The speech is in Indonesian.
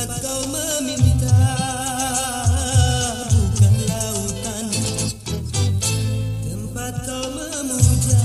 tempat kau meminta bukan lautan. Tempat kau memuja.